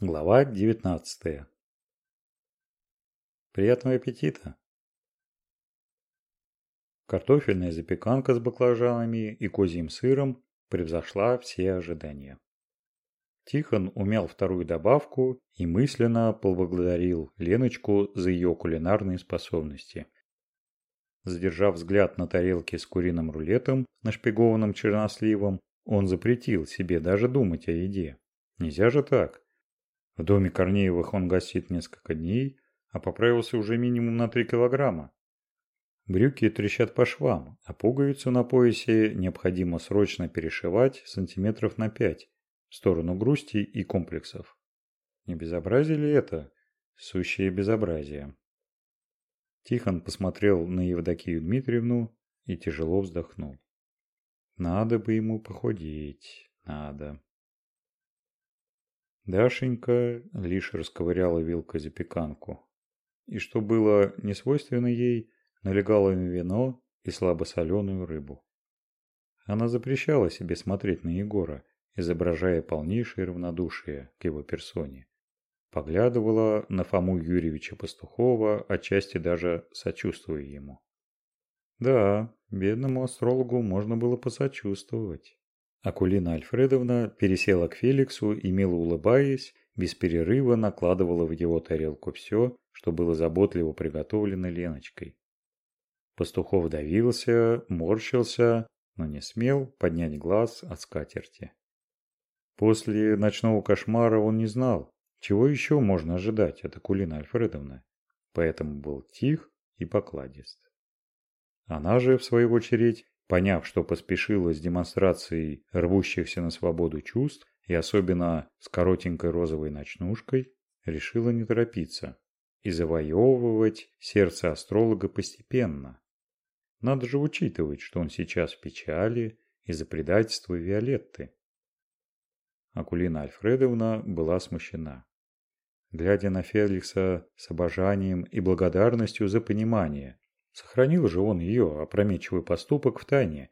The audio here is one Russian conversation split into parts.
Глава 19. Приятного аппетита! Картофельная запеканка с баклажанами и козьим сыром превзошла все ожидания. Тихон умял вторую добавку и мысленно поблагодарил Леночку за ее кулинарные способности. Задержав взгляд на тарелке с куриным рулетом, нашпигованным черносливом, он запретил себе даже думать о еде. Нельзя же так. В доме Корнеевых он гостит несколько дней, а поправился уже минимум на 3 килограмма. Брюки трещат по швам, а пуговицу на поясе необходимо срочно перешивать сантиметров на 5 в сторону грусти и комплексов. Не безобразие ли это? Сущее безобразие. Тихон посмотрел на Евдокию Дмитриевну и тяжело вздохнул. Надо бы ему похудеть, надо. Дашенька лишь расковыряла вилкой запеканку. И что было не свойственно ей, налегала на вино и слабосоленую рыбу. Она запрещала себе смотреть на Егора, изображая полнейшее равнодушие к его персоне. Поглядывала на Фому Юрьевича Пастухова, отчасти даже сочувствуя ему. Да, бедному астрологу можно было посочувствовать. Акулина Альфредовна пересела к Феликсу и, мило улыбаясь, без перерыва накладывала в его тарелку все, что было заботливо приготовлено Леночкой. Пастухов давился, морщился, но не смел поднять глаз от скатерти. После ночного кошмара он не знал, чего еще можно ожидать от Акулины Альфредовны, поэтому был тих и покладист. Она же, в свою очередь, Поняв, что поспешила с демонстрацией рвущихся на свободу чувств, и особенно с коротенькой розовой ночнушкой, решила не торопиться и завоевывать сердце астролога постепенно. Надо же учитывать, что он сейчас в печали из-за предательства Виолетты. Акулина Альфредовна была смущена. Глядя на Феликса с обожанием и благодарностью за понимание, Сохранил же он ее опрометчивый поступок в тайне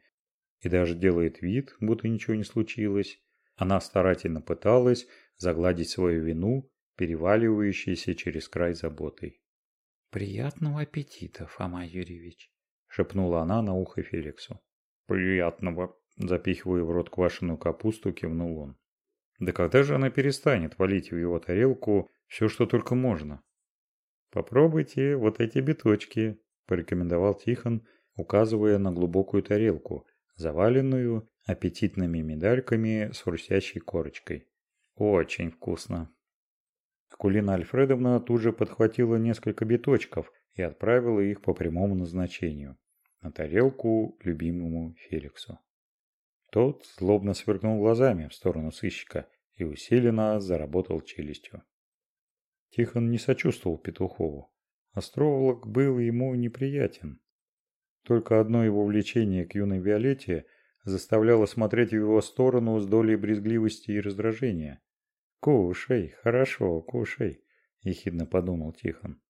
и даже делает вид, будто ничего не случилось. Она старательно пыталась загладить свою вину, переваливающейся через край заботой. «Приятного аппетита, Фома Юрьевич!» – шепнула она на ухо Феликсу. «Приятного!» – запихивая в рот квашеную капусту, кивнул он. «Да когда же она перестанет валить в его тарелку все, что только можно?» «Попробуйте вот эти биточки», порекомендовал Тихон, указывая на глубокую тарелку, заваленную аппетитными медальками с хрустящей корочкой. Очень вкусно. Акулина Альфредовна тут же подхватила несколько биточков и отправила их по прямому назначению на тарелку любимому Феликсу. Тот злобно сверкнул глазами в сторону сыщика и усиленно заработал челюстью. Тихон не сочувствовал Петухову. Астролог был ему неприятен. Только одно его влечение к юной Виолетте заставляло смотреть в его сторону с долей брезгливости и раздражения. «Кушай, хорошо, кушай», – ехидно подумал Тихон.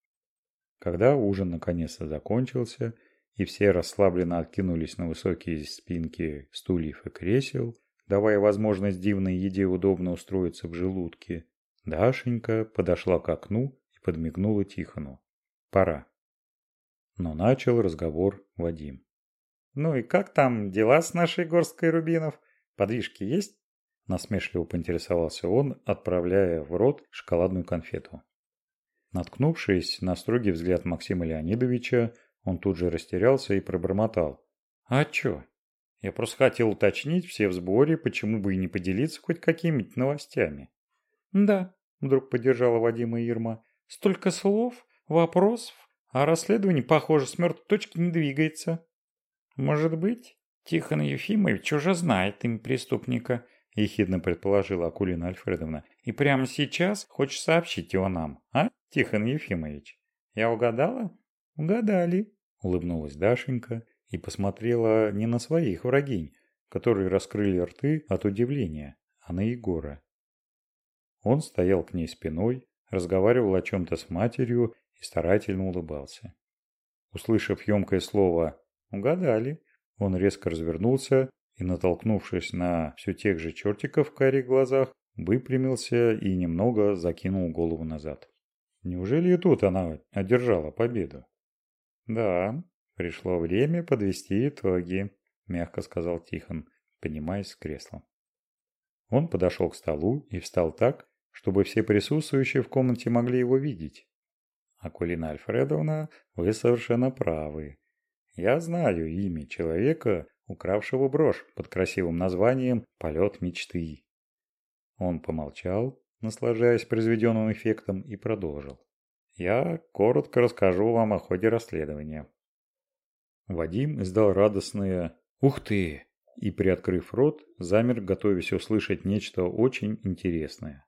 Когда ужин наконец-то закончился, и все расслабленно откинулись на высокие спинки стульев и кресел, давая возможность дивной еде удобно устроиться в желудке, Дашенька подошла к окну и подмигнула Тихону. Пора. Но начал разговор Вадим. «Ну и как там дела с нашей горсткой рубинов? Подвижки есть?» Насмешливо поинтересовался он, отправляя в рот шоколадную конфету. Наткнувшись на строгий взгляд Максима Леонидовича, он тут же растерялся и пробормотал. «А чё? Я просто хотел уточнить, все в сборе, почему бы и не поделиться хоть какими-то новостями». «Да», – вдруг поддержала Вадима Ирма, – «столько слов, вопросов, а расследование, похоже, с мертвой точки не двигается. Может быть, Тихон Ефимович уже знает имя преступника, ехидно предположила Акулина Альфредовна. И прямо сейчас хочешь сообщить его нам, а, Тихон Ефимович? Я угадала? Угадали, улыбнулась Дашенька и посмотрела не на своих врагинь, которые раскрыли рты от удивления, а на Егора. Он стоял к ней спиной, разговаривал о чем-то с матерью и старательно улыбался. Услышав емкое слово «угадали», он резко развернулся и, натолкнувшись на все тех же чертиков в карих глазах, выпрямился и немного закинул голову назад. Неужели и тут она одержала победу? Да, пришло время подвести итоги, мягко сказал Тихон, поднимаясь с кресла. Он подошел к столу и встал так, чтобы все присутствующие в комнате могли его видеть. Акулина Альфредовна, вы совершенно правы. Я знаю имя человека, укравшего брошь под красивым названием «Полет мечты». Он помолчал, наслаждаясь произведенным эффектом, и продолжил. Я коротко расскажу вам о ходе расследования. Вадим издал радостное «Ух ты!» и, приоткрыв рот, замер, готовясь услышать нечто очень интересное.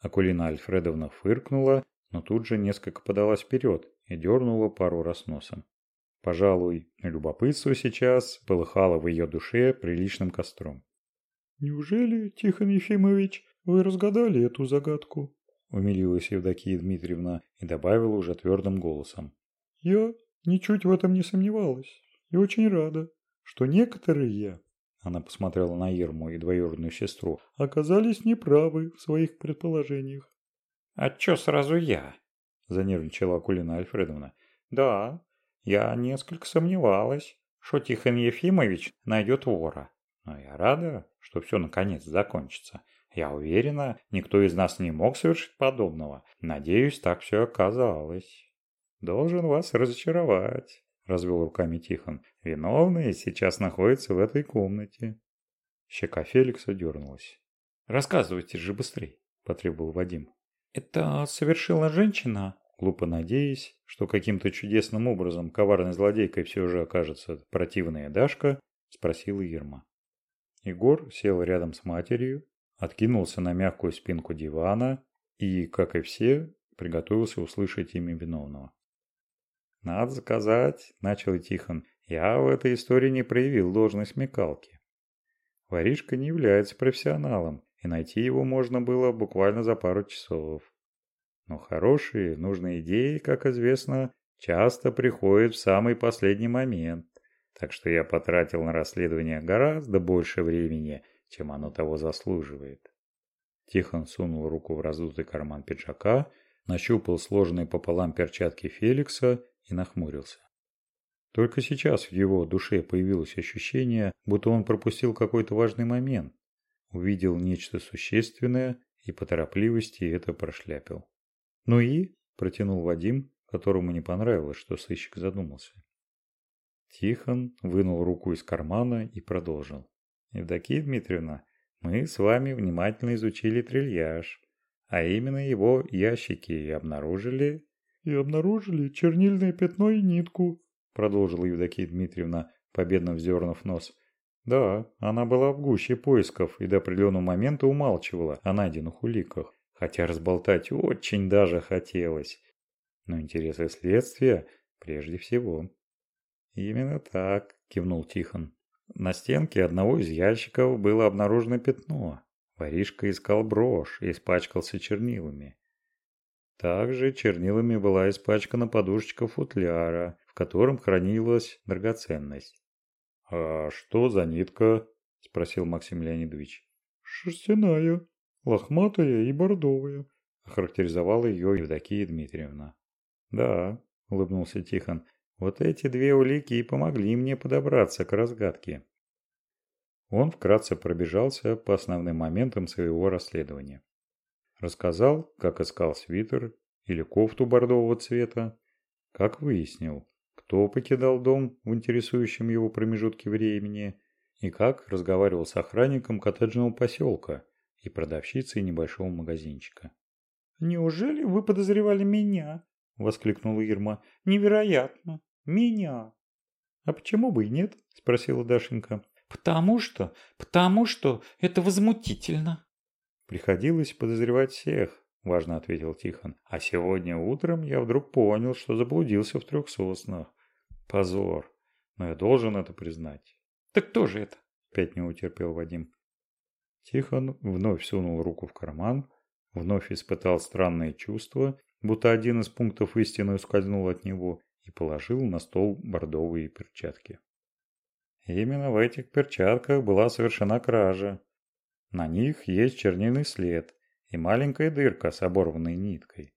Акулина Альфредовна фыркнула, но тут же несколько подалась вперед и дернула пару раз носом. Пожалуй, любопытство сейчас полыхало в ее душе приличным костром. «Неужели, Тихон Ефимович, вы разгадали эту загадку?» Умилилась Евдокия Дмитриевна и добавила уже твердым голосом. «Я ничуть в этом не сомневалась и очень рада, что некоторые, она посмотрела на Ирму и двоюродную сестру, оказались неправы в своих предположениях. «А чё сразу я?» – занервничала Акулина Альфредовна. «Да, я несколько сомневалась, что Тихон Ефимович найдет вора. Но я рада, что все наконец закончится. Я уверена, никто из нас не мог совершить подобного. Надеюсь, так все оказалось. Должен вас разочаровать, развел руками Тихон. Виновные сейчас находятся в этой комнате. Щека Феликса дернулась. Рассказывайте же быстрее, потребовал Вадим. Это совершила женщина, глупо надеясь, что каким-то чудесным образом коварной злодейкой все же окажется противная Дашка, спросила Ирма. Егор сел рядом с матерью, откинулся на мягкую спинку дивана и, как и все, приготовился услышать имя виновного. «Надо сказать», – начал Тихон, – «я в этой истории не проявил должной смекалки. Воришка не является профессионалом, и найти его можно было буквально за пару часов. Но хорошие, нужные идеи, как известно, часто приходят в самый последний момент. Так что я потратил на расследование гораздо больше времени, чем оно того заслуживает. Тихон сунул руку в раздутый карман пиджака, нащупал сложенные пополам перчатки Феликса и нахмурился. Только сейчас в его душе появилось ощущение, будто он пропустил какой-то важный момент, увидел нечто существенное и по торопливости это прошляпил. «Ну и?» – протянул Вадим, которому не понравилось, что сыщик задумался. Тихон вынул руку из кармана и продолжил. «Евдокия Дмитриевна, мы с вами внимательно изучили трильяж, а именно его ящики и обнаружили...» «И обнаружили чернильное пятно и нитку», продолжила Евдокия Дмитриевна, победно вздернув нос. Да, она была в гуще поисков и до определенного момента умалчивала о найденных уликах хотя разболтать очень даже хотелось. Но интересы следствия прежде всего. «Именно так», – кивнул Тихон. На стенке одного из ящиков было обнаружено пятно. Воришка искал брошь и испачкался чернилами. Также чернилами была испачкана подушечка футляра, в котором хранилась драгоценность. «А что за нитка?» – спросил Максим Леонидович. «Шерстяная», лохматая и бордовая», – охарактеризовала ее Евдокия Дмитриевна. «Да», – улыбнулся Тихон, – «вот эти две улики и помогли мне подобраться к разгадке». Он вкратце пробежался по основным моментам своего расследования. Рассказал, как искал свитер или кофту бордового цвета, как выяснил, кто покидал дом в интересующем его промежутке времени и как разговаривал с охранником коттеджного поселка, и продавщицей небольшого магазинчика. «Неужели вы подозревали меня?» – воскликнула Ирма. «Невероятно! Меня!» «А почему бы и нет?» – спросила Дашенька. «Потому что, потому что это возмутительно!» «Приходилось подозревать всех», – важно ответил Тихон. «А сегодня утром я вдруг понял, что заблудился в трех соснах. Позор! Но я должен это признать». «Так кто же это?» – опять не утерпел Вадим. Тихон вновь сунул руку в карман, вновь испытал странное чувство, будто один из пунктов истины ускользнул от него и положил на стол бордовые перчатки. Именно в этих перчатках была совершена кража. На них есть чернильный след и маленькая дырка с оборванной ниткой.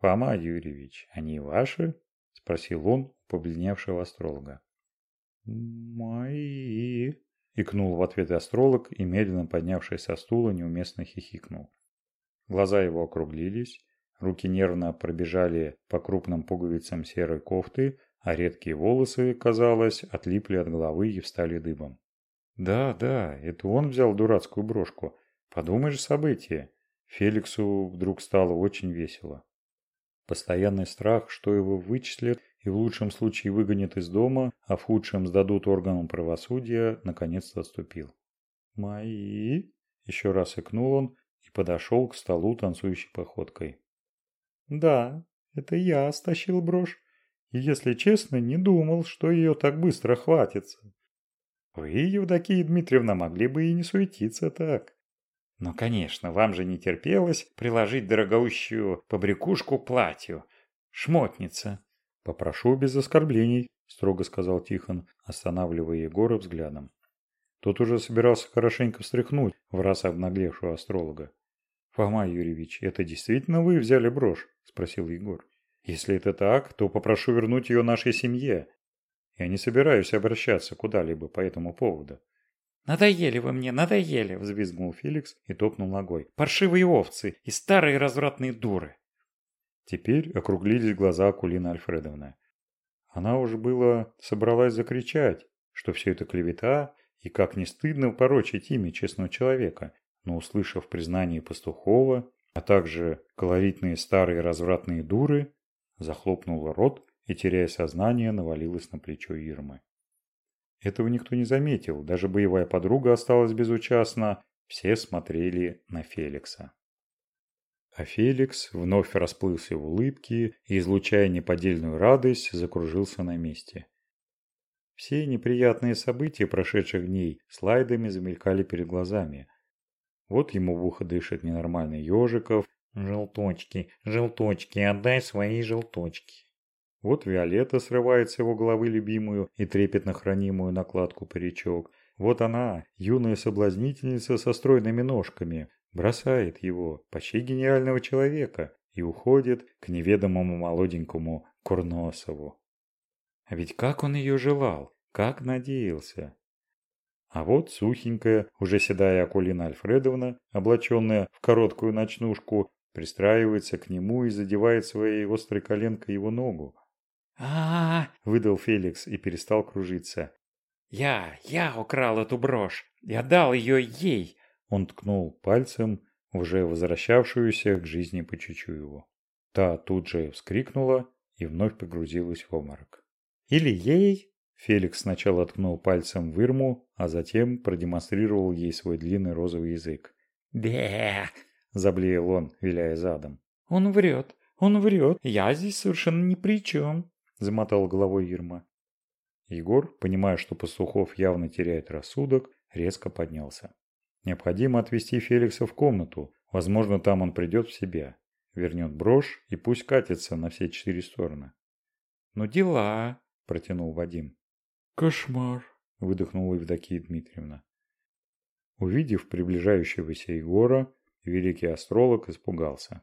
«Фома Юрьевич, они ваши?» – спросил он побледневшего астролога. «Мои», – икнул в ответ астролог и, медленно поднявшись со стула, неуместно хихикнул. Глаза его округлились, руки нервно пробежали по крупным пуговицам серой кофты, а редкие волосы, казалось, отлипли от головы и встали дыбом. Да, да, это он взял дурацкую брошку. Подумаешь, событие. Феликсу вдруг стало очень весело. Постоянный страх, что его вычислят и в лучшем случае выгонят из дома, а в худшем сдадут органам правосудия, наконец-то отступил. «Мои?» – еще раз икнул он и подошел к столу танцующей походкой. «Да, это я стащил брошь, и, если честно, не думал, что ее так быстро хватится. Вы, Евдокия Дмитриевна, могли бы и не суетиться так. Но, конечно, вам же не терпелось приложить дорогоущую побрякушку к платью. Шмотница. Попрошу без оскорблений, строго сказал Тихон, останавливая Егора взглядом. Тот уже собирался хорошенько встряхнуть в раз обнаглевшего астролога. «Фома Юрьевич, это действительно вы взяли брошь?» – спросил Егор. «Если это так, то попрошу вернуть ее нашей семье. Я не собираюсь обращаться куда-либо по этому поводу. «Надоели вы мне, надоели!» – взвизгнул Феликс и топнул ногой. «Паршивые овцы и старые развратные дуры!» Теперь округлились глаза Акулины Альфредовны. Она уже было собралась закричать, что все это клевета и как не стыдно порочить имя честного человека, но услышав признание пастухова, а также колоритные старые развратные дуры, захлопнула рот и, теряя сознание, навалилась на плечо Ирмы. Этого никто не заметил, даже боевая подруга осталась безучастна, все смотрели на Феликса. А Феликс вновь расплылся в улыбке и, излучая неподдельную радость, закружился на месте. Все неприятные события прошедших дней слайдами замелькали перед глазами. Вот ему в ухо дышит ненормальный ежиков. «Желточки, желточки, отдай свои желточки». Вот Виолетта срывает с его головы любимую и трепетно хранимую накладку паричок. Вот она, юная соблазнительница со стройными ножками, бросает его, почти гениального человека, и уходит к неведомому молоденькому Курносову. А ведь как он ее желал, как надеялся. А вот сухенькая, уже седая Акулина Альфредовна, облаченная в короткую ночнушку, пристраивается к нему и задевает своей острой коленкой его ногу а, выдал Феликс и перестал кружиться. «Я, я украл эту брошь! Я дал ее ей!» Он ткнул пальцем уже возвращавшуюся к жизни по Чучуеву. Та тут же вскрикнула и вновь погрузилась в обморок. «Или ей?» Феликс сначала ткнул пальцем в Ирму, а затем продемонстрировал ей свой длинный розовый язык. «Бе!» – заблеял он, виляя задом. «Он врет, он врет, я здесь совершенно ни при чем!» – замотал головой Ирма. Егор, понимая, что Пастухов явно теряет рассудок, резко поднялся. Необходимо отвезти Феликса в комнату. Возможно, там он придет в себя. Вернет брошь и пусть катится на все четыре стороны. «Ну дела», – протянул Вадим. «Кошмар», – выдохнула Евдокия Дмитриевна. Увидев приближающегося Егора, великий астролог испугался.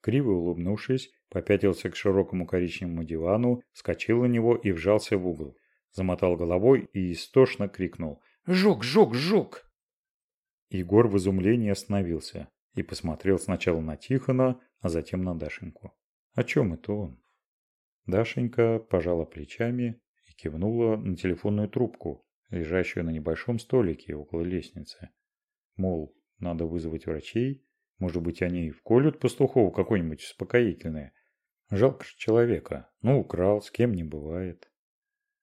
Криво улыбнувшись, попятился к широкому коричневому дивану, вскочил на него и вжался в угол. Замотал головой и истошно крикнул «Жук, жук, жук!». Егор в изумлении остановился и посмотрел сначала на Тихона, а затем на Дашеньку. О чем это он? Дашенька пожала плечами и кивнула на телефонную трубку, лежащую на небольшом столике около лестницы. Мол, надо вызвать врачей может быть, они вколют пастухову какое-нибудь успокоительное. Жалко же человека. Ну, украл, с кем не бывает.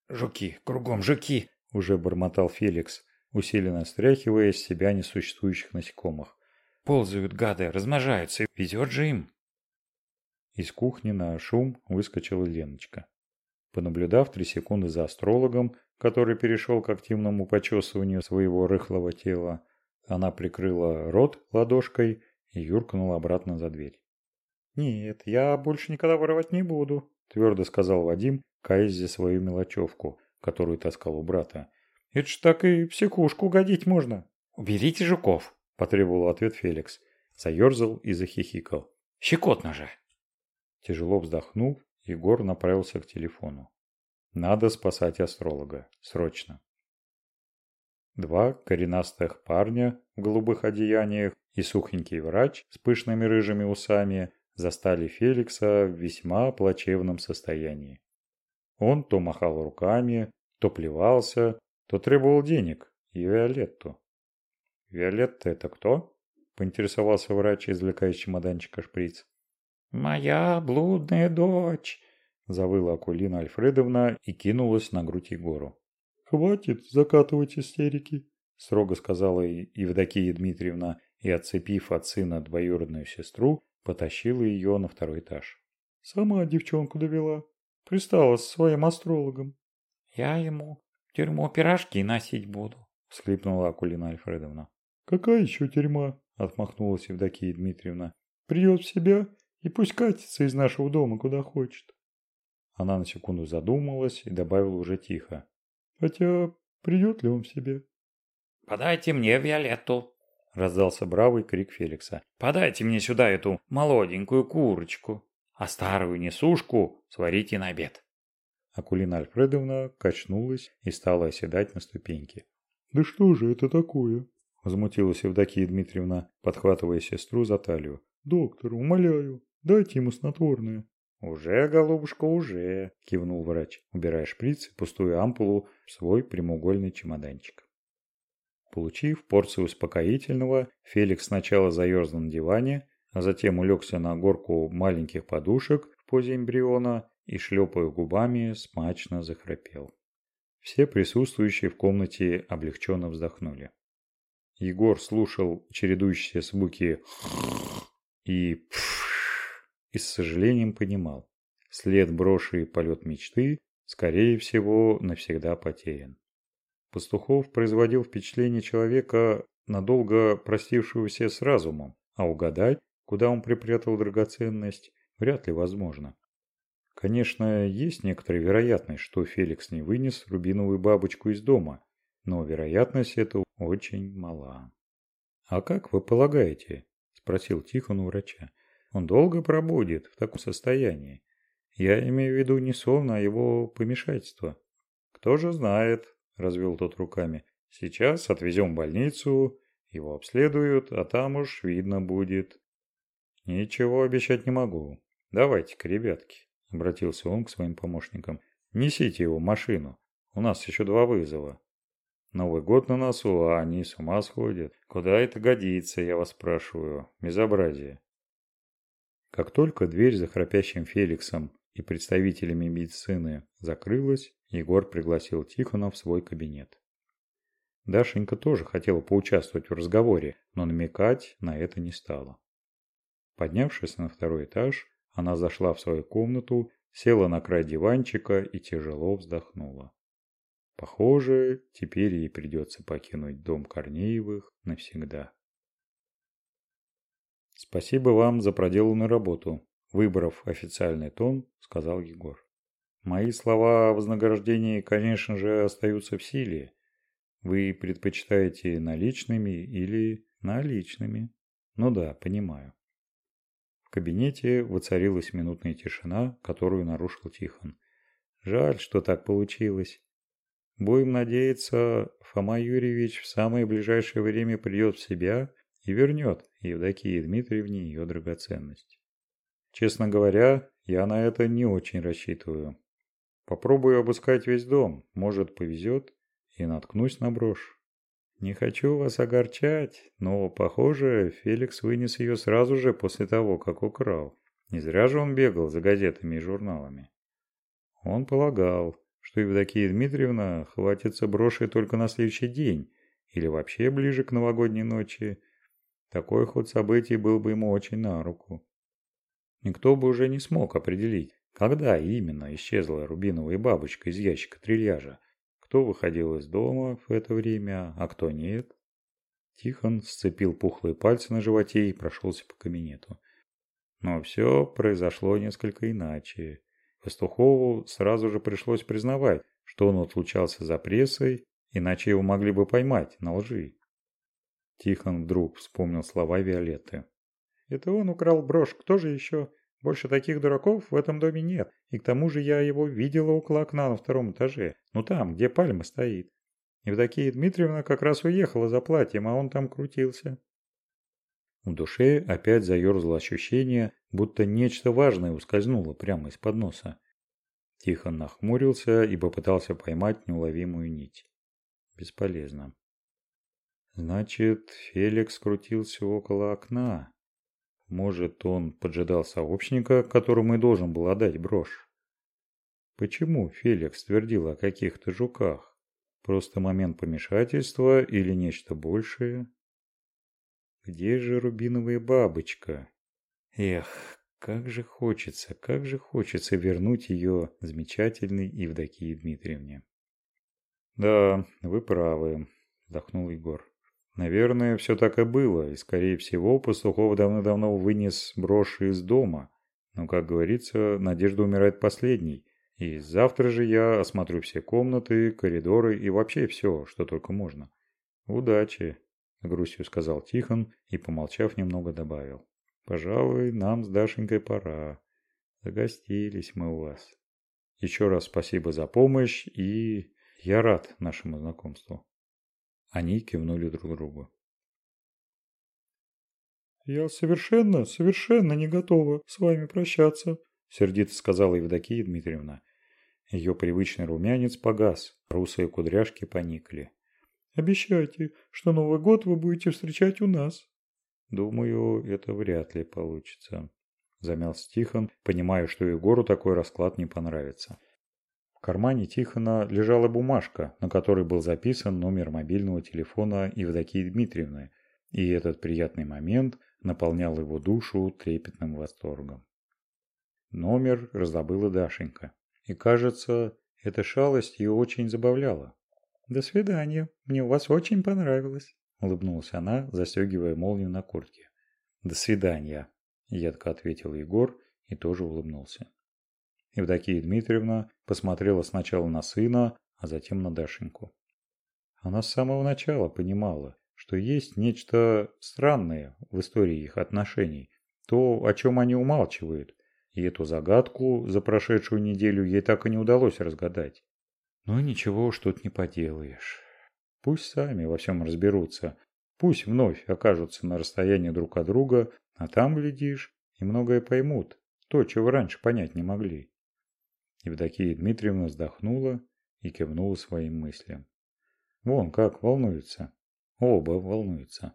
«Жуки, кругом жуки!» – уже бормотал Феликс, усиленно стряхивая из себя несуществующих насекомых. «Ползают гады, размножаются, везет же им!» Из кухни на шум выскочила Леночка. Понаблюдав три секунды за астрологом, который перешел к активному почесыванию своего рыхлого тела, она прикрыла рот ладошкой и юркнула обратно за дверь. «Нет, я больше никогда воровать не буду», – твердо сказал Вадим, каясь за свою мелочевку, которую таскал у брата. «Это ж так и психушку угодить можно. «Уберите жуков!» – потребовал ответ Феликс. Заерзал и захихикал. «Щекотно же!» Тяжело вздохнув, Егор направился к телефону. Надо спасать астролога. Срочно. Два коренастых парня в голубых одеяниях и сухенький врач с пышными рыжими усами застали Феликса в весьма плачевном состоянии. Он то махал руками, то плевался, то требовал денег и Виолетту. «Виолетта это кто?» – поинтересовался врач, извлекая из чемоданчика шприц. «Моя блудная дочь!» – завыла Акулина Альфредовна и кинулась на грудь Егору. «Хватит закатывать истерики», – строго сказала Евдокия Дмитриевна и, отцепив от сына двоюродную сестру, потащила ее на второй этаж. «Сама девчонку довела. Пристала с своим астрологом». «Я ему тюрьму пирожки носить буду», – всхлипнула Акулина Альфредовна. «Какая еще тюрьма?» – отмахнулась Евдокия Дмитриевна. «Придет в себя и пусть катится из нашего дома куда хочет». Она на секунду задумалась и добавила уже тихо. «Хотя придет ли он в себя?» «Подайте мне Виолетту!» – раздался бравый крик Феликса. «Подайте мне сюда эту молоденькую курочку, а старую несушку сварите на обед». Акулина Альфредовна качнулась и стала оседать на ступеньки. «Да что же это такое?» – возмутилась Евдокия Дмитриевна, подхватывая сестру за талию. «Доктор, умоляю, дайте ему снотворное». «Уже, голубушка, уже», – кивнул врач, убирая шприц и пустую ампулу в свой прямоугольный чемоданчик. Получив порцию успокоительного, Феликс сначала заерзал на диване, а затем улегся на горку маленьких подушек в позе эмбриона и, шлепая губами, смачно захрапел. Все присутствующие в комнате облегченно вздохнули. Егор слушал чередующиеся звуки и и с сожалением понимал, след броши полет мечты, скорее всего, навсегда потерян. Пастухов производил впечатление человека, надолго простившегося с разумом, а угадать, куда он припрятал драгоценность, вряд ли возможно. Конечно, есть некоторая вероятность, что Феликс не вынес рубиновую бабочку из дома, но вероятность эта очень мала. «А как вы полагаете?» – спросил Тихон у врача. Он долго пробудет в таком состоянии. Я имею в виду не сон, а его помешательство. Кто же знает, развел тот руками. Сейчас отвезем в больницу, его обследуют, а там уж видно будет. Ничего обещать не могу. Давайте-ка, ребятки, обратился он к своим помощникам. Несите его машину. У нас еще два вызова. Новый год на носу, а они с ума сходят. Куда это годится, я вас спрашиваю? Безобразие. Как только дверь за храпящим Феликсом и представителями медицины закрылась, Егор пригласил Тихона в свой кабинет. Дашенька тоже хотела поучаствовать в разговоре, но намекать на это не стала. Поднявшись на второй этаж, она зашла в свою комнату, села на край диванчика и тяжело вздохнула. Похоже, теперь ей придется покинуть дом Корнеевых навсегда. «Спасибо вам за проделанную работу», – выбрав официальный тон, сказал Егор. «Мои слова о вознаграждении, конечно же, остаются в силе. Вы предпочитаете наличными или наличными? Ну да, понимаю». В кабинете воцарилась минутная тишина, которую нарушил Тихон. «Жаль, что так получилось. Будем надеяться, Фома Юрьевич в самое ближайшее время придет в себя и вернет Евдокии Дмитриевне ее драгоценность. Честно говоря, я на это не очень рассчитываю. Попробую обыскать весь дом, может повезет, и наткнусь на брошь. Не хочу вас огорчать, но, похоже, Феликс вынес ее сразу же после того, как украл. Не зря же он бегал за газетами и журналами. Он полагал, что Евдокия Дмитриевна хватится броши только на следующий день или вообще ближе к новогодней ночи, такой ход событий был бы ему очень на руку. Никто бы уже не смог определить, когда именно исчезла рубиновая бабочка из ящика трильяжа, кто выходил из дома в это время, а кто нет. Тихон сцепил пухлые пальцы на животе и прошелся по кабинету. Но все произошло несколько иначе. Пастухову сразу же пришлось признавать, что он отлучался за прессой, иначе его могли бы поймать на лжи. Тихон вдруг вспомнил слова Виолетты. «Это он украл брошь, кто же еще? Больше таких дураков в этом доме нет. И к тому же я его видела около окна на втором этаже. Ну там, где пальма стоит. Евдокия Дмитриевна как раз уехала за платьем, а он там крутился». В душе опять заерзало ощущение, будто нечто важное ускользнуло прямо из-под носа. Тихон нахмурился и попытался поймать неуловимую нить. Бесполезно. Значит, Феликс крутился около окна. Может, он поджидал сообщника, которому и должен был отдать брошь. Почему Феликс твердил о каких-то жуках? Просто момент помешательства или нечто большее? Где же рубиновая бабочка? Эх, как же хочется, как же хочется вернуть ее замечательной Евдокии Дмитриевне. Да, вы правы, вздохнул Егор. Наверное, все так и было, и, скорее всего, Пастухов давно-давно вынес брошь из дома. Но, как говорится, надежда умирает последней. И завтра же я осмотрю все комнаты, коридоры и вообще все, что только можно. Удачи, грустью сказал Тихон и, помолчав, немного добавил. Пожалуй, нам с Дашенькой пора. Загостились мы у вас. Еще раз спасибо за помощь и я рад нашему знакомству. Они кивнули друг другу. «Я совершенно, совершенно не готова с вами прощаться», – сердито сказала Евдокия Дмитриевна. Ее привычный румянец погас, русые кудряшки поникли. «Обещайте, что Новый год вы будете встречать у нас». «Думаю, это вряд ли получится», – замялся Тихон, понимая, что Егору такой расклад не понравится. В кармане Тихона лежала бумажка, на которой был записан номер мобильного телефона Евдокии Дмитриевны, и этот приятный момент наполнял его душу трепетным восторгом. Номер раздобыла Дашенька, и, кажется, эта шалость ее очень забавляла. «До свидания, мне у вас очень понравилось», – улыбнулась она, застегивая молнию на куртке. «До свидания», – едко ответил Егор и тоже улыбнулся. Евдокия Дмитриевна посмотрела сначала на сына, а затем на Дашеньку. Она с самого начала понимала, что есть нечто странное в истории их отношений, то, о чем они умалчивают, и эту загадку за прошедшую неделю ей так и не удалось разгадать. Но ничего уж тут не поделаешь. Пусть сами во всем разберутся. Пусть вновь окажутся на расстоянии друг от друга, а там, глядишь, и многое поймут, то, чего раньше понять не могли. Евдокия Дмитриевна вздохнула и кивнула своим мыслям. Вон как волнуются. Оба волнуются.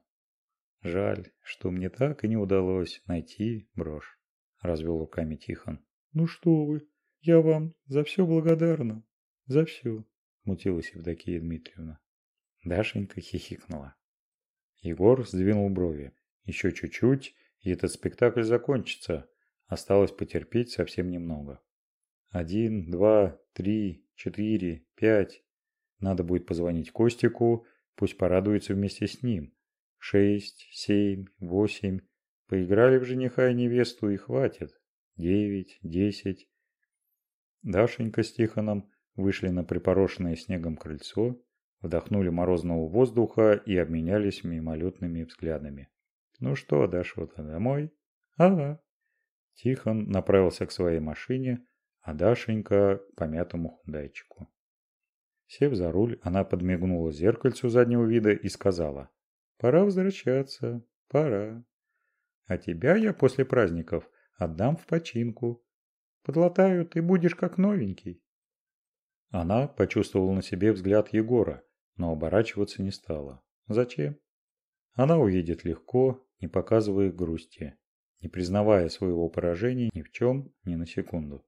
Жаль, что мне так и не удалось найти брошь, развел руками Тихон. Ну что вы, я вам за все благодарна. За все, смутилась Евдокия Дмитриевна. Дашенька хихикнула. Егор сдвинул брови. Еще чуть-чуть, и этот спектакль закончится. Осталось потерпеть совсем немного. Один, два, три, четыре, пять. Надо будет позвонить Костику, пусть порадуется вместе с ним. Шесть, семь, восемь. Поиграли в жениха и невесту и хватит. Девять, десять. Дашенька с Тихоном вышли на припорошенное снегом крыльцо, вдохнули морозного воздуха и обменялись мимолетными взглядами. «Ну что, Дашута, домой?» «Ага». Тихон направился к своей машине, а Дашенька – помятому хундайчику. Сев за руль, она подмигнула зеркальцу заднего вида и сказала «Пора возвращаться, пора. А тебя я после праздников отдам в починку. Подлатают, и будешь как новенький». Она почувствовала на себе взгляд Егора, но оборачиваться не стала. Зачем? Она уедет легко, не показывая грусти, не признавая своего поражения ни в чем, ни на секунду.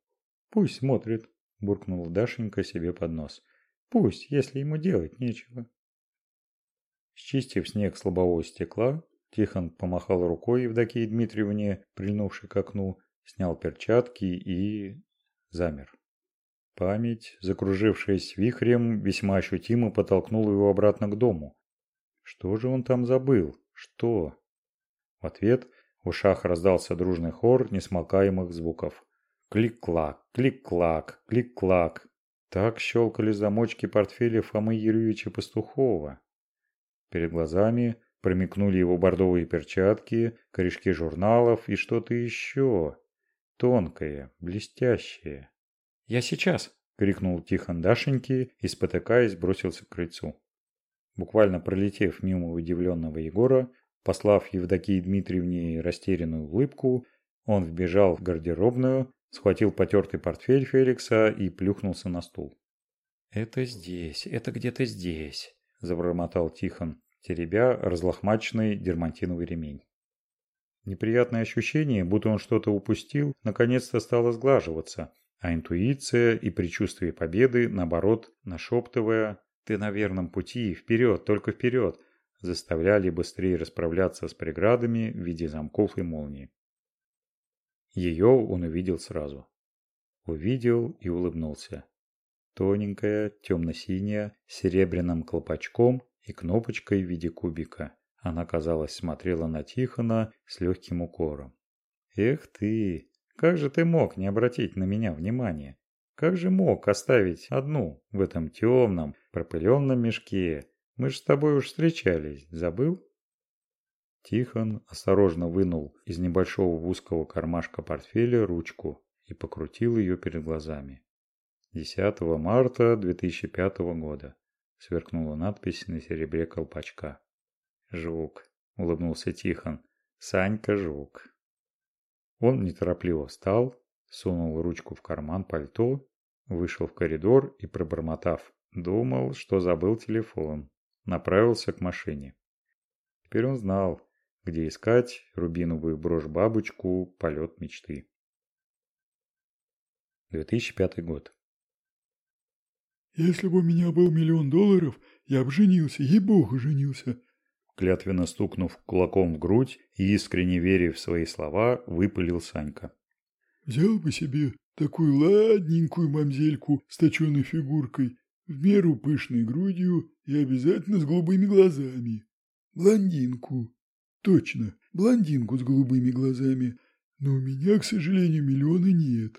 «Пусть смотрит», – буркнула Дашенька себе под нос. «Пусть, если ему делать нечего». Счистив снег с лобового стекла, Тихон помахал рукой Евдокии Дмитриевне, прильнувшей к окну, снял перчатки и... замер. Память, закружившись вихрем, весьма ощутимо подтолкнула его обратно к дому. Что же он там забыл? Что? В ответ в ушах раздался дружный хор несмолкаемых звуков. Клик-клак, клик-клак, клик-клак. Так щелкали замочки портфеля Фомы Юрьевича Пастухова. Перед глазами Промекнули его бордовые перчатки, корешки журналов и что-то еще. Тонкое, блестящее. «Я сейчас!» – крикнул Тихон Дашеньки и, спотыкаясь, бросился к крыльцу. Буквально пролетев мимо удивленного Егора, послав Евдокии Дмитриевне растерянную улыбку, он вбежал в гардеробную, схватил потертый портфель Феликса и плюхнулся на стул. «Это здесь, это где-то здесь», – забормотал Тихон, теребя разлохмаченный дермантиновый ремень. Неприятное ощущение, будто он что-то упустил, наконец-то стало сглаживаться, а интуиция и предчувствие победы, наоборот, нашептывая «Ты на верном пути, вперед, только вперед!» заставляли быстрее расправляться с преградами в виде замков и молний. Ее он увидел сразу. Увидел и улыбнулся. Тоненькая, темно-синяя, с серебряным колпачком и кнопочкой в виде кубика. Она, казалось, смотрела на Тихона с легким укором. «Эх ты! Как же ты мог не обратить на меня внимания? Как же мог оставить одну в этом темном, пропыленном мешке? Мы же с тобой уж встречались, забыл?» Тихон осторожно вынул из небольшого узкого кармашка портфеля ручку и покрутил ее перед глазами. 10 марта 2005 года. Сверкнула надпись на серебре колпачка. «Жук», — улыбнулся Тихон. «Санька Жук». Он неторопливо встал, сунул ручку в карман пальто, вышел в коридор и, пробормотав, думал, что забыл телефон, направился к машине. Теперь он знал, где искать рубиновую брошь-бабочку «Полет мечты». 2005 год. «Если бы у меня был миллион долларов, я бы женился, ей-богу, женился!» Клятвенно стукнув кулаком в грудь и искренне веря в свои слова, выпалил Санька. «Взял бы себе такую ладненькую мамзельку с точеной фигуркой, в меру пышной грудью и обязательно с голубыми глазами. Блондинку. Точно, блондинку с голубыми глазами. Но у меня, к сожалению, миллиона нет».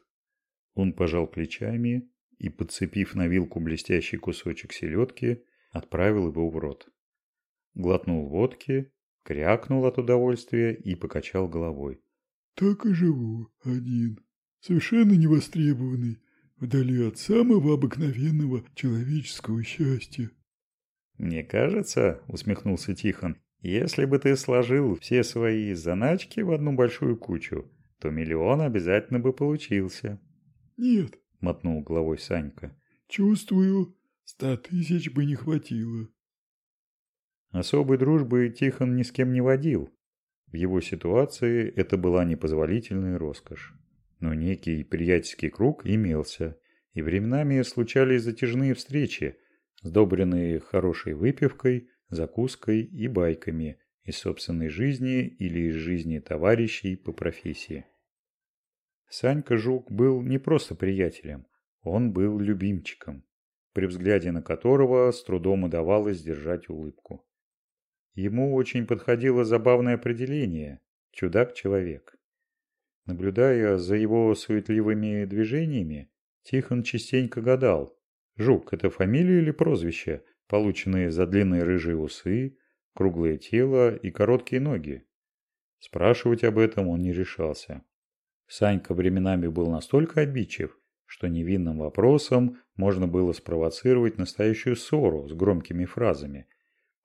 Он пожал плечами и, подцепив на вилку блестящий кусочек селедки, отправил его в рот глотнул водки, крякнул от удовольствия и покачал головой. «Так и живу, один, совершенно невостребованный, вдали от самого обыкновенного человеческого счастья». «Мне кажется, — усмехнулся Тихон, — если бы ты сложил все свои заначки в одну большую кучу, то миллион обязательно бы получился». «Нет», — мотнул головой Санька. «Чувствую, ста тысяч бы не хватило». Особой дружбы Тихон ни с кем не водил. В его ситуации это была непозволительная роскошь. Но некий приятельский круг имелся, и временами случались затяжные встречи, сдобренные хорошей выпивкой, закуской и байками из собственной жизни или из жизни товарищей по профессии. Санька Жук был не просто приятелем, он был любимчиком, при взгляде на которого с трудом удавалось сдержать улыбку. Ему очень подходило забавное определение «чудак-человек». Наблюдая за его суетливыми движениями, Тихон частенько гадал, Жук – это фамилия или прозвище, полученные за длинные рыжие усы, круглое тело и короткие ноги. Спрашивать об этом он не решался. Санька временами был настолько обидчив, что невинным вопросом можно было спровоцировать настоящую ссору с громкими фразами,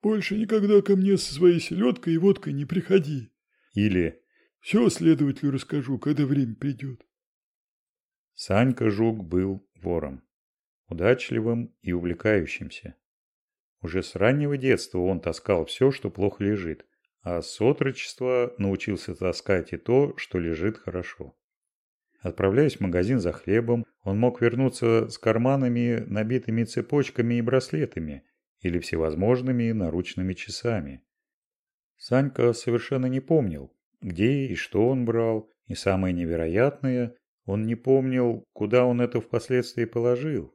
больше никогда ко мне со своей селедкой и водкой не приходи. Или «Все следователю расскажу, когда время придет». Санька Жук был вором. Удачливым и увлекающимся. Уже с раннего детства он таскал все, что плохо лежит, а с отрочества научился таскать и то, что лежит хорошо. Отправляясь в магазин за хлебом, он мог вернуться с карманами, набитыми цепочками и браслетами, или всевозможными наручными часами. Санька совершенно не помнил, где и что он брал, и самое невероятное, он не помнил, куда он это впоследствии положил.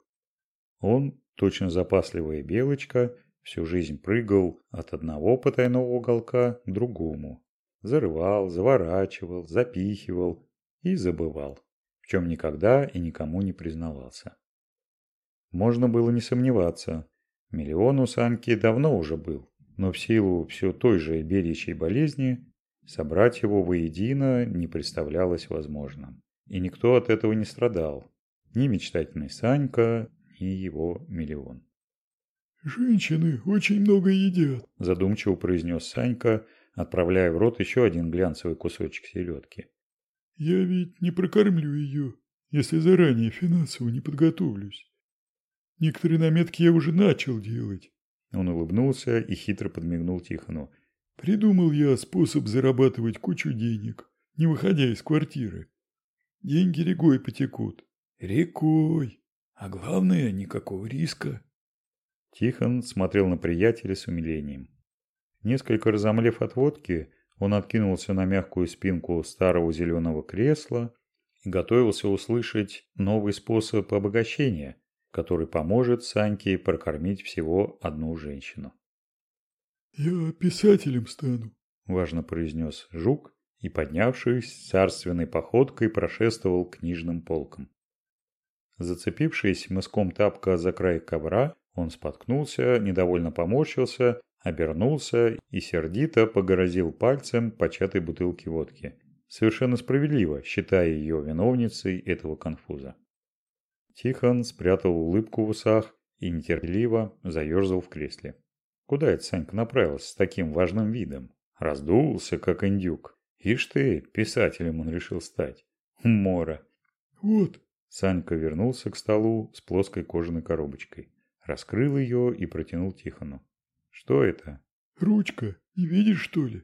Он, точно запасливая белочка, всю жизнь прыгал от одного потайного уголка к другому. Зарывал, заворачивал, запихивал и забывал, в чем никогда и никому не признавался. Можно было не сомневаться, Миллион у Санки давно уже был. но в силу все той же беречей болезни собрать его воедино не представлялось возможным. И никто от этого не страдал. Ни мечтательный Санька, ни его миллион. «Женщины очень много едят», – задумчиво произнес Санька, отправляя в рот еще один глянцевый кусочек селедки. «Я ведь не прокормлю ее, если заранее финансово не подготовлюсь. Некоторые наметки я уже начал делать». Он улыбнулся и хитро подмигнул Тихону. «Придумал я способ зарабатывать кучу денег, не выходя из квартиры. Деньги рекой потекут. Рекой. А главное, никакого риска». Тихон смотрел на приятеля с умилением. Несколько разомлев от водки, он откинулся на мягкую спинку старого зеленого кресла и готовился услышать новый способ обогащения, который поможет Саньке прокормить всего одну женщину. «Я писателем стану», – важно произнес Жук и, поднявшись, царственной походкой прошествовал к книжным полкам. Зацепившись мыском тапка за край ковра, он споткнулся, недовольно поморщился, обернулся и сердито погрозил пальцем початой бутылки водки. Совершенно справедливо, считая ее виновницей этого конфуза. Тихон спрятал улыбку в усах и нетерпеливо заерзал в кресле. Куда это Санька направился с таким важным видом? Раздулся, как индюк. Ишь ты, писателем он решил стать. Мора. Вот. Санька вернулся к столу с плоской кожаной коробочкой. Раскрыл ее и протянул Тихону. Что это? Ручка. Не видишь, что ли?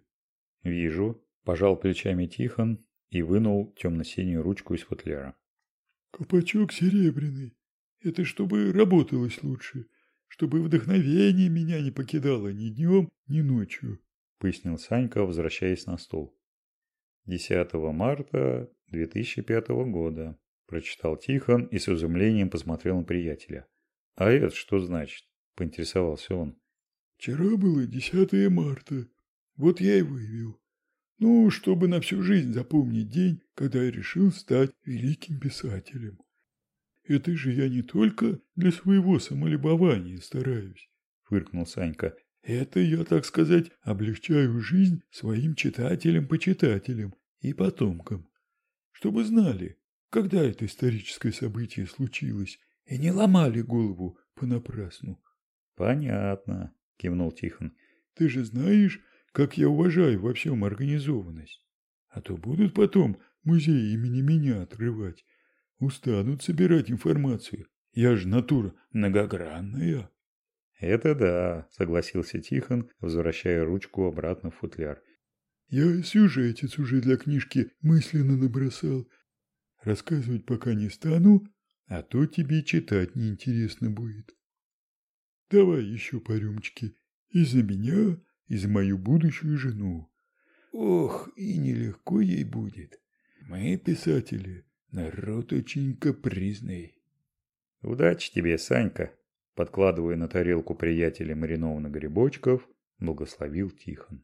Вижу. Пожал плечами Тихон и вынул темно-синюю ручку из футляра. Колпачок серебряный. Это чтобы работалось лучше. Чтобы вдохновение меня не покидало ни днем, ни ночью. Пояснил Санька, возвращаясь на стол. 10 марта 2005 года. Прочитал Тихон и с изумлением посмотрел на приятеля. «А это что значит?» – поинтересовался он. «Вчера было 10 марта. Вот я и вывел. Ну, чтобы на всю жизнь запомнить день, когда я решил стать великим писателем. Это же я не только для своего самолюбования стараюсь», – фыркнул Санька. «Это я, так сказать, облегчаю жизнь своим читателям-почитателям и потомкам. Чтобы знали, когда это историческое событие случилось и не ломали голову понапрасну. Понятно, кивнул Тихон. Ты же знаешь, как я уважаю во всем организованность. А то будут потом музей имени меня отрывать. Устанут собирать информацию. Я же натура многогранная. Это да, согласился Тихон, возвращая ручку обратно в футляр. Я сюжетец уже для книжки мысленно набросал. Рассказывать пока не стану, а то тебе читать неинтересно будет. Давай еще по рюмочке. И за меня, и за мою будущую жену. Ох, и нелегко ей будет. Мы, писатели, народ очень капризный. Удачи тебе, Санька. Подкладывая на тарелку приятеля маринованных грибочков, благословил Тихон.